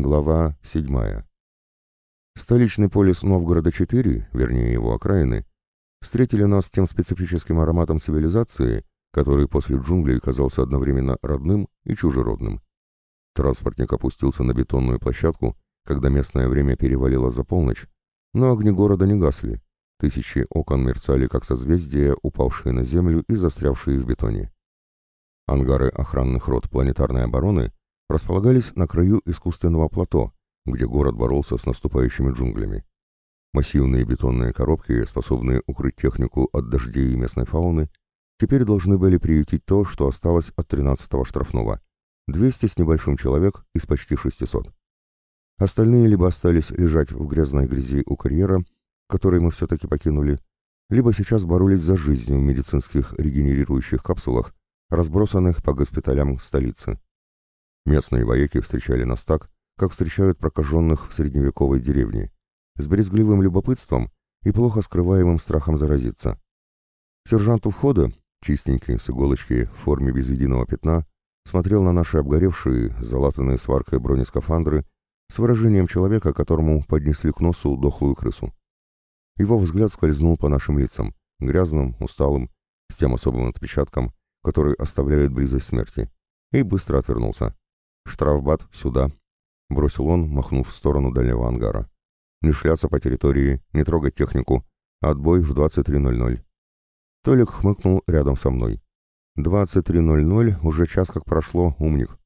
Глава 7. Столичный полис Новгорода-4, вернее его окраины, встретили нас тем специфическим ароматом цивилизации, который после джунглей казался одновременно родным и чужеродным. Транспортник опустился на бетонную площадку, когда местное время перевалило за полночь, но огни города не гасли. Тысячи окон мерцали, как созвездия, упавшие на землю и застрявшие в бетоне. Ангары охранных рот планетарной обороны располагались на краю искусственного плато, где город боролся с наступающими джунглями. Массивные бетонные коробки, способные укрыть технику от дождей и местной фауны, теперь должны были приютить то, что осталось от 13-го штрафного. 200 с небольшим человек из почти 600. Остальные либо остались лежать в грязной грязи у карьера, который мы все-таки покинули, либо сейчас боролись за жизнь в медицинских регенерирующих капсулах, разбросанных по госпиталям столицы. Местные вояки встречали нас так, как встречают прокаженных в средневековой деревне, с брезгливым любопытством и плохо скрываемым страхом заразиться. Сержант у входа, чистенький, с иголочки, в форме без единого пятна, смотрел на наши обгоревшие, залатанные сваркой бронескафандры с выражением человека, которому поднесли к носу дохлую крысу. Его взгляд скользнул по нашим лицам, грязным, усталым, с тем особым отпечатком, который оставляет близость смерти, и быстро отвернулся. «Штрафбат, сюда!» — бросил он, махнув в сторону дальнего ангара. «Не шляться по территории, не трогать технику. Отбой в 23.00». Толик хмыкнул рядом со мной. «23.00, уже час как прошло, умник».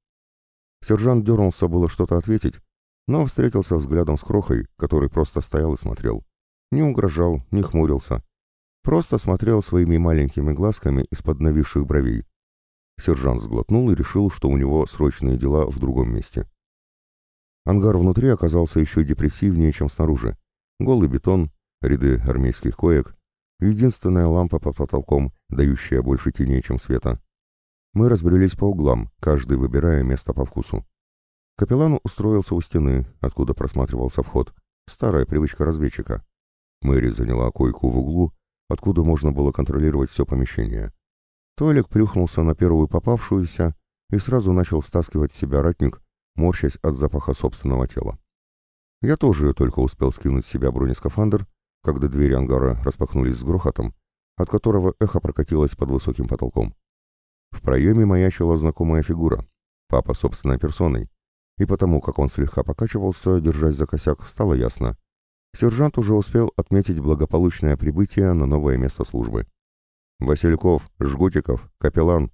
Сержант дернулся было что-то ответить, но встретился взглядом с Крохой, который просто стоял и смотрел. Не угрожал, не хмурился. Просто смотрел своими маленькими глазками из-под нависших бровей. Сержант сглотнул и решил, что у него срочные дела в другом месте. Ангар внутри оказался еще депрессивнее, чем снаружи. Голый бетон, ряды армейских коек, единственная лампа под потолком, дающая больше теней, чем света. Мы разбрелись по углам, каждый выбирая место по вкусу. Капеллан устроился у стены, откуда просматривался вход. Старая привычка разведчика. Мэри заняла койку в углу, откуда можно было контролировать все помещение. Толик плюхнулся на первую попавшуюся и сразу начал стаскивать с себя ратник, морщась от запаха собственного тела. Я тоже только успел скинуть с себя бронескафандр, когда двери ангара распахнулись с грохотом, от которого эхо прокатилось под высоким потолком. В проеме маячила знакомая фигура, папа собственной персоной, и потому, как он слегка покачивался, держась за косяк, стало ясно. Сержант уже успел отметить благополучное прибытие на новое место службы. «Васильков, Жгутиков, Капеллан».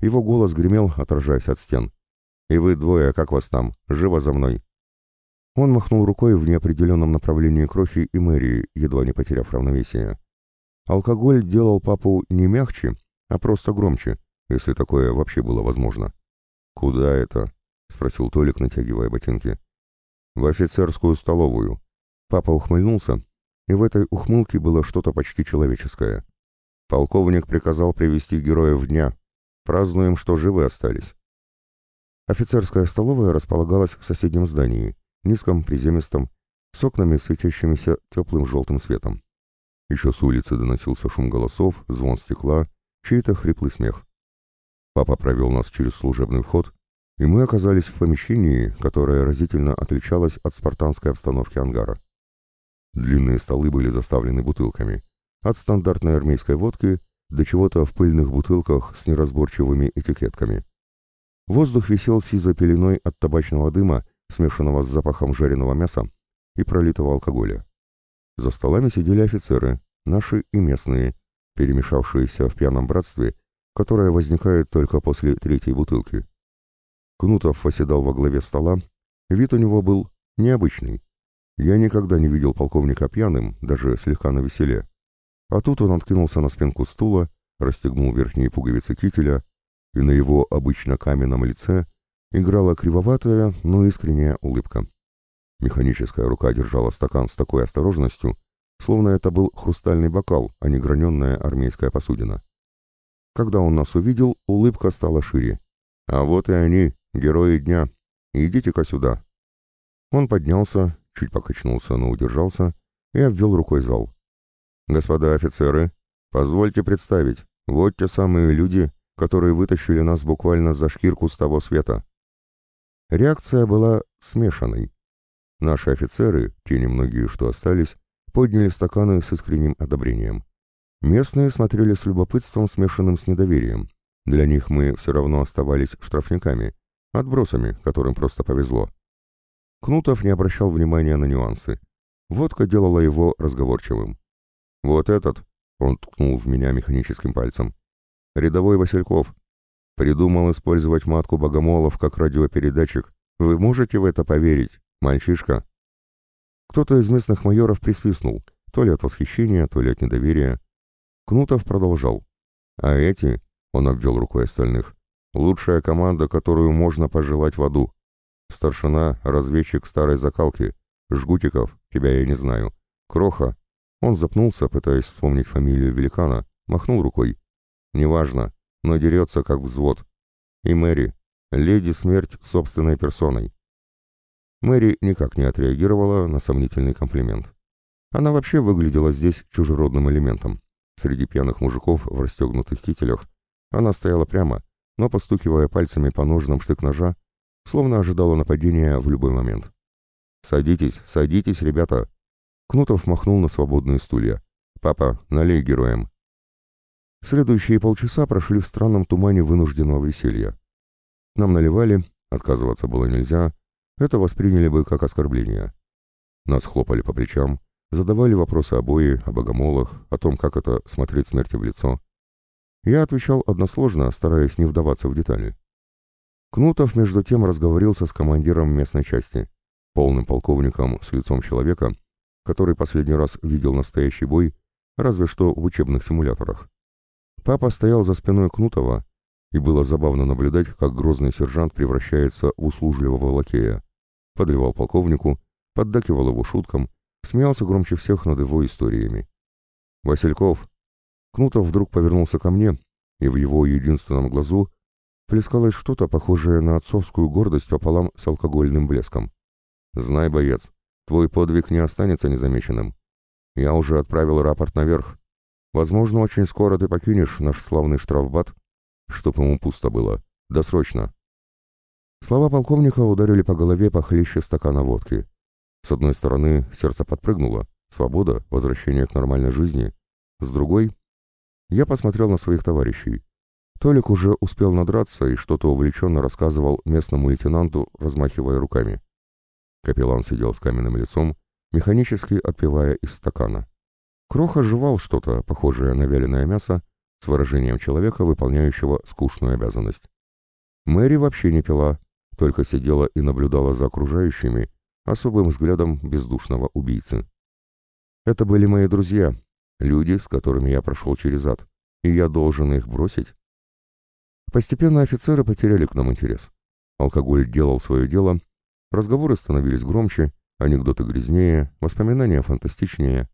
Его голос гремел, отражаясь от стен. «И вы двое, как вас там? Живо за мной!» Он махнул рукой в неопределенном направлении Крохи и Мэрии, едва не потеряв равновесие. Алкоголь делал папу не мягче, а просто громче, если такое вообще было возможно. «Куда это?» — спросил Толик, натягивая ботинки. «В офицерскую столовую». Папа ухмыльнулся, и в этой ухмылке было что-то почти человеческое. Полковник приказал привести героев дня. Празднуем, что живы остались. Офицерская столовая располагалась в соседнем здании, низком, приземистом, с окнами, светящимися теплым желтым светом. Еще с улицы доносился шум голосов, звон стекла, чей-то хриплый смех. Папа провел нас через служебный вход, и мы оказались в помещении, которое разительно отличалось от спартанской обстановки ангара. Длинные столы были заставлены бутылками. От стандартной армейской водки до чего-то в пыльных бутылках с неразборчивыми этикетками. Воздух висел сизой пеленой от табачного дыма, смешанного с запахом жареного мяса и пролитого алкоголя. За столами сидели офицеры, наши и местные, перемешавшиеся в пьяном братстве, которое возникает только после третьей бутылки. Кнутов восседал во главе стола, вид у него был необычный. Я никогда не видел полковника пьяным, даже слегка навеселе. А тут он откинулся на спинку стула, расстегнул верхние пуговицы кителя, и на его обычно каменном лице играла кривоватая, но искренняя улыбка. Механическая рука держала стакан с такой осторожностью, словно это был хрустальный бокал, а не граненная армейская посудина. Когда он нас увидел, улыбка стала шире. «А вот и они, герои дня. Идите-ка сюда». Он поднялся, чуть покачнулся, но удержался и обвел рукой зал. «Господа офицеры, позвольте представить, вот те самые люди, которые вытащили нас буквально за шкирку с того света. Реакция была смешанной. Наши офицеры, те немногие, что остались, подняли стаканы с искренним одобрением. Местные смотрели с любопытством, смешанным с недоверием. Для них мы все равно оставались штрафниками, отбросами, которым просто повезло. Кнутов не обращал внимания на нюансы. Водка делала его разговорчивым. «Вот этот», — он ткнул в меня механическим пальцем, — «рядовой Васильков. Придумал использовать матку богомолов как радиопередатчик. Вы можете в это поверить, мальчишка?» Кто-то из местных майоров присвистнул, то ли от восхищения, то ли от недоверия. Кнутов продолжал. «А эти, — он обвел рукой остальных, — лучшая команда, которую можно пожелать в аду. Старшина, разведчик старой закалки. Жгутиков, тебя я не знаю. Кроха». Он запнулся, пытаясь вспомнить фамилию великана, махнул рукой. «Неважно, но дерется как взвод. И Мэри, леди смерть собственной персоной. Мэри никак не отреагировала на сомнительный комплимент. Она вообще выглядела здесь чужеродным элементом. Среди пьяных мужиков в расстегнутых кителях она стояла прямо, но постукивая пальцами по ножнам штык-ножа, словно ожидала нападения в любой момент. «Садитесь, садитесь, ребята!» Кнутов махнул на свободные стулья. «Папа, налей героям!» Следующие полчаса прошли в странном тумане вынужденного веселья. Нам наливали, отказываться было нельзя, это восприняли бы как оскорбление. Нас хлопали по плечам, задавали вопросы обои, о богомолах, о том, как это смотреть смерти в лицо. Я отвечал односложно, стараясь не вдаваться в детали. Кнутов, между тем, разговорился с командиром местной части, полным полковником с лицом человека, который последний раз видел настоящий бой, разве что в учебных симуляторах. Папа стоял за спиной Кнутова, и было забавно наблюдать, как грозный сержант превращается в услужливого лакея. Подливал полковнику, поддакивал его шуткам, смеялся громче всех над его историями. «Васильков!» Кнутов вдруг повернулся ко мне, и в его единственном глазу плескалось что-то похожее на отцовскую гордость пополам с алкогольным блеском. «Знай, боец, твой подвиг не останется незамеченным. Я уже отправил рапорт наверх. Возможно, очень скоро ты покинешь наш славный штрафбат, чтоб ему пусто было. Досрочно. Слова полковника ударили по голове похлеще стакана водки. С одной стороны, сердце подпрыгнуло. Свобода, возвращение к нормальной жизни. С другой, я посмотрел на своих товарищей. Толик уже успел надраться и что-то увлеченно рассказывал местному лейтенанту, размахивая руками. Капеллан сидел с каменным лицом, механически отпивая из стакана. Кроха жевал что-то, похожее на вяленое мясо, с выражением человека, выполняющего скучную обязанность. Мэри вообще не пила, только сидела и наблюдала за окружающими особым взглядом бездушного убийцы. Это были мои друзья, люди, с которыми я прошел через ад, и я должен их бросить. Постепенно офицеры потеряли к нам интерес. Алкоголь делал свое дело, разговоры становились громче, анекдоты грязнее, воспоминания фантастичнее.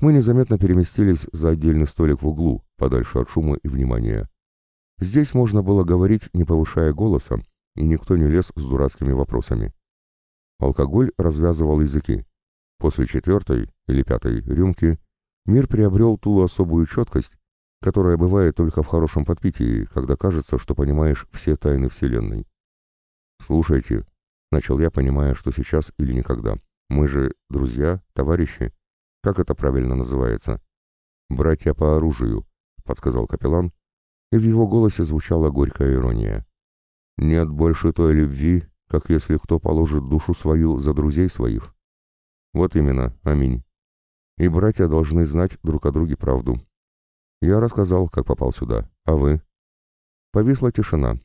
Мы незаметно переместились за отдельный столик в углу, подальше от шума и внимания. Здесь можно было говорить, не повышая голоса, и никто не лез с дурацкими вопросами. Алкоголь развязывал языки. После четвертой или пятой рюмки мир приобрел ту особую четкость, которая бывает только в хорошем подпитии, когда кажется, что понимаешь все тайны Вселенной. «Слушайте», — начал я, понимая, что сейчас или никогда, мы же друзья, товарищи, как это правильно называется? «Братья по оружию», — подсказал капеллан, и в его голосе звучала горькая ирония. «Нет больше той любви, как если кто положит душу свою за друзей своих». Вот именно, аминь. И братья должны знать друг о друге правду. Я рассказал, как попал сюда. А вы? Повисла тишина.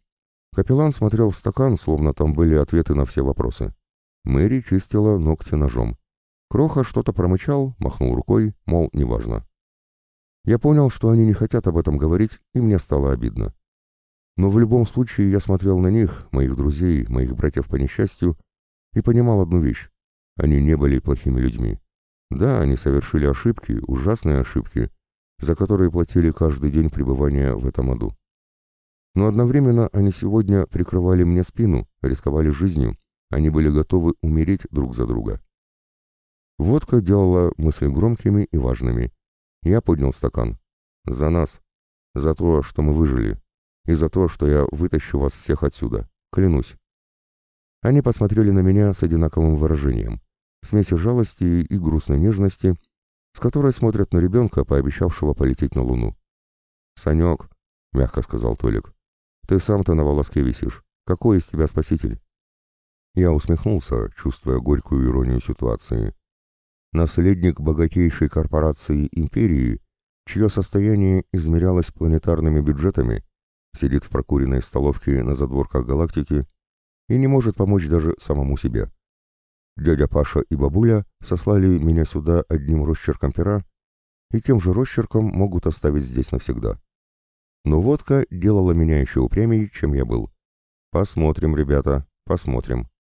Капеллан смотрел в стакан, словно там были ответы на все вопросы. Мэри чистила ногти ножом. Кроха что-то промычал, махнул рукой, мол, неважно. Я понял, что они не хотят об этом говорить, и мне стало обидно. Но в любом случае я смотрел на них, моих друзей, моих братьев по несчастью, и понимал одну вещь. Они не были плохими людьми. Да, они совершили ошибки, ужасные ошибки, за которые платили каждый день пребывания в этом аду. Но одновременно они сегодня прикрывали мне спину, рисковали жизнью, они были готовы умереть друг за друга. Водка делала мысли громкими и важными. Я поднял стакан. За нас. За то, что мы выжили. И за то, что я вытащу вас всех отсюда. Клянусь. Они посмотрели на меня с одинаковым выражением, смеси жалости и грустной нежности, с которой смотрят на ребенка, пообещавшего полететь на Луну. «Санек», — мягко сказал Толик, — «ты сам-то на волоске висишь. Какой из тебя спаситель?» Я усмехнулся, чувствуя горькую иронию ситуации. Наследник богатейшей корпорации империи, чье состояние измерялось планетарными бюджетами, сидит в прокуренной столовке на задворках галактики и не может помочь даже самому себе. Дядя Паша и бабуля сослали меня сюда одним росчерком пера и тем же росчерком могут оставить здесь навсегда. Но водка делала меня еще упрямее, чем я был. Посмотрим, ребята, посмотрим.